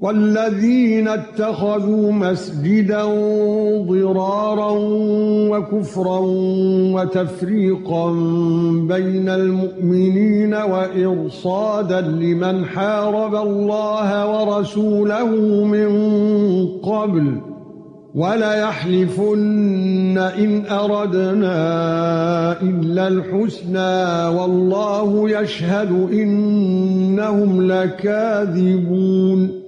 والذين اتخذوا مسجدا ضرارا وكفرا وتفريقا بين المؤمنين وإرصادا لمن حارب الله ورسوله من قبل ولا يحلفن إن أردنا إلا الحسنى والله يشهد إنهم لكاذبون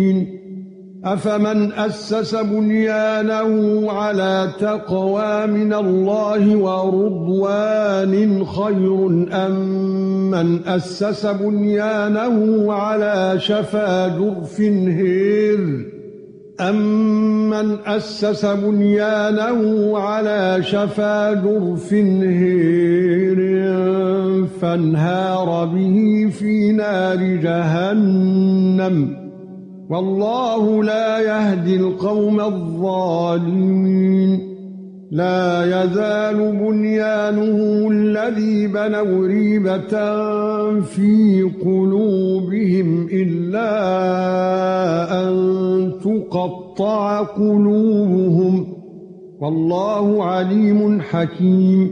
أفمن أسس بنيانه على تقوى من الله ورضوان خير أم من أسس بنيانه على شفا جرف هير؟ امن أسس بنيانه على شفا جرف هير؟ فانهار به في نار جهنم. والله لا يهدي القوم الظالمين. لا يزال بنيانه الذي بنوا ريبة في قلوبهم إلا أن تقطع قلوبهم. والله عليم حكيم.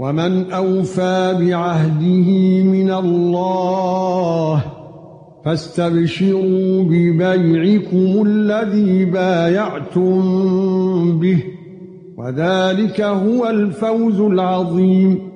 ومن أوفى بعهده من الله فاستبشروا ببيعكم الذي بايعتم به وذلك هو الفوز العظيم.